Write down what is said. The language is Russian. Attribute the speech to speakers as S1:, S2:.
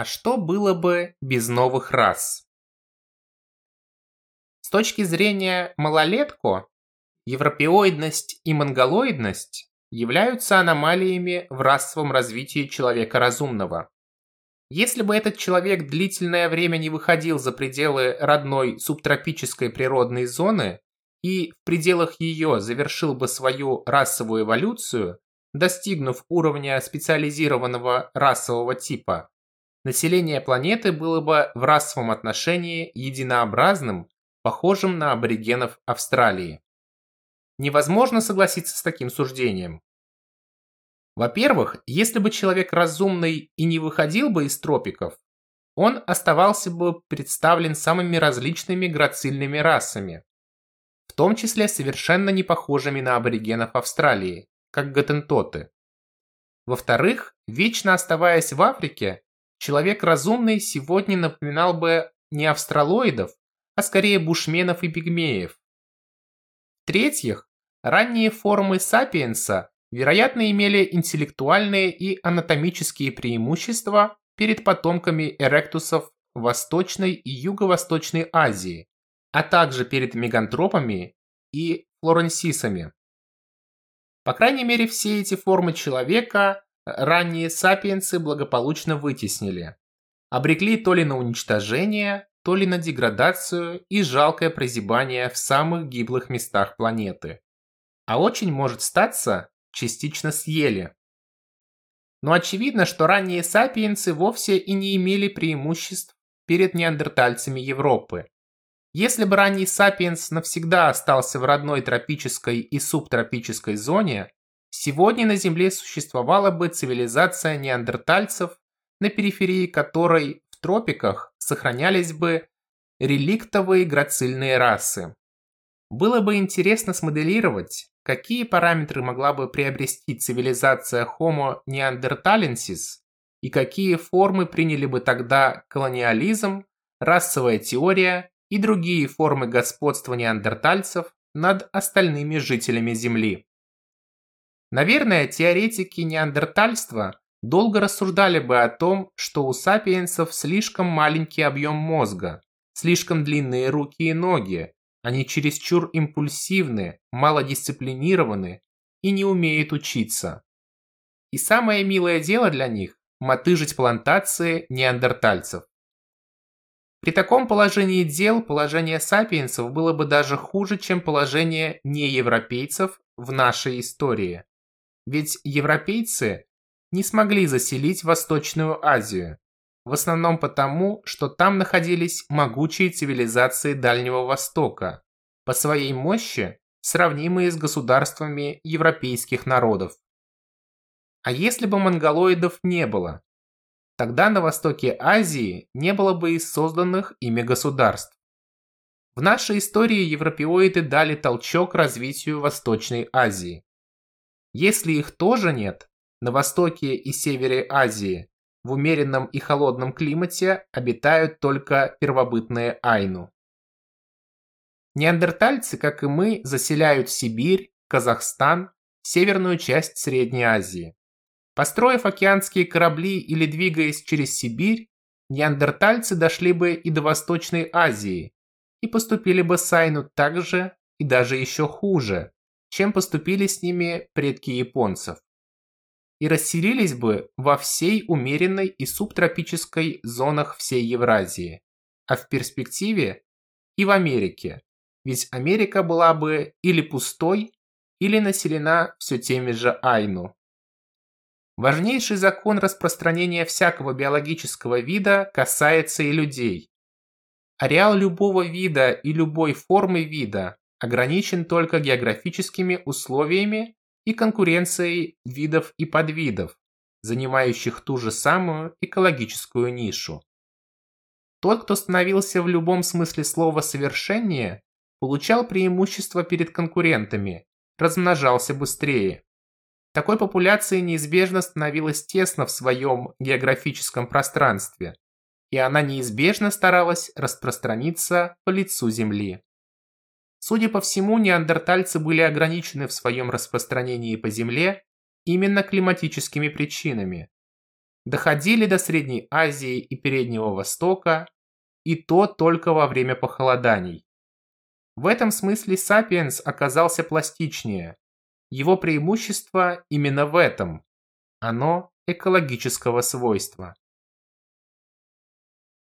S1: А что было бы без новых рас? С точки зрения малолетко, европеоидность и монголоидность являются аномалиями в расовом развитии человека разумного. Если бы этот человек длительное время не выходил за пределы родной субтропической природной зоны и в пределах ее завершил бы свою расовую эволюцию, достигнув уровня специализированного расового типа, население планеты было бы в расовом отношении единообразным, похожим на аборигенов Австралии. Невозможно согласиться с таким суждением. Во-первых, если бы человек разумный и не выходил бы из тропиков, он оставался бы представлен самыми различными грацильными расами, в том числе совершенно не похожими на аборигенов Австралии, как готентоты. Во-вторых, вечно оставаясь в Африке, человек разумный сегодня напоминал бы не австралоидов, а скорее бушменов и пигмеев. В-третьих, ранние формы сапиенса, вероятно, имели интеллектуальные и анатомические преимущества перед потомками эректусов Восточной и Юго-Восточной Азии, а также перед мегантропами и флоренсисами. По крайней мере, все эти формы человека ранние сапиенсы благополучно вытеснили. Обрекли то ли на уничтожение, то ли на деградацию и жалкое прозябание в самых гиблых местах планеты. А очень может статься, частично съели. Но очевидно, что ранние сапиенсы вовсе и не имели преимуществ перед неандертальцами Европы. Если бы ранний сапиенс навсегда остался в родной тропической и субтропической зоне, сегодня на Земле существовала бы цивилизация неандертальцев, на периферии которой в тропиках сохранялись бы реликтовые грацильные расы. Было бы интересно смоделировать, какие параметры могла бы приобрести цивилизация Homo neanderthalensis и какие формы приняли бы тогда колониализм, расовая теория и другие формы господства неандертальцев над остальными жителями Земли. Наверное, теоретики неандертальства долго рассуждали бы о том, что у сапиенсов слишком маленький объем мозга, слишком длинные руки и ноги, они чересчур импульсивны, малодисциплинированы и не умеют учиться. И самое милое дело для них – мотыжить плантации неандертальцев. При таком положении дел положение сапиенсов было бы даже хуже, чем положение неевропейцев в нашей истории. Ведь европейцы не смогли заселить Восточную Азию, в основном потому, что там находились могучие цивилизации Дальнего Востока, по своей мощи сравнимые с государствами европейских народов. А если бы монголоидов не было, тогда на востоке Азии не было бы и созданных ими государств. В нашей истории европеоиды дали толчок развитию Восточной Азии. Если их тоже нет, на востоке и севере Азии в умеренном и холодном климате обитают только первобытные айну. Неандертальцы, как и мы, заселяют Сибирь, Казахстан, северную часть Средней Азии. Построив океанские корабли или двигаясь через Сибирь, неандертальцы дошли бы и до Восточной Азии и поступили бы с Айну так же и даже еще хуже, чем поступили с ними предки японцев и расселились бы во всей умеренной и субтропической зонах всей Евразии, а в перспективе и в Америке, ведь Америка была бы или пустой, или населена все теми же Айну. Важнейший закон распространения всякого биологического вида касается и людей. Ареал любого вида и любой формы вида ограничен только географическими условиями и конкуренцией видов и подвидов, занимающих ту же самую экологическую нишу. Тот, кто становился в любом смысле слова совершеннее, получал преимущество перед конкурентами, размножался быстрее. Такой популяции неизбежно становилось тесно в своем географическом пространстве, и она неизбежно старалась распространиться по лицу Земли. Судя по всему, неандертальцы были ограничены в своем распространении по Земле именно климатическими причинами. доходили до Средней Азии и Переднего Востока, и то только во время похолоданий. В этом смысле Сапиенс оказался пластичнее. Его преимущество именно в этом. Оно экологического свойства.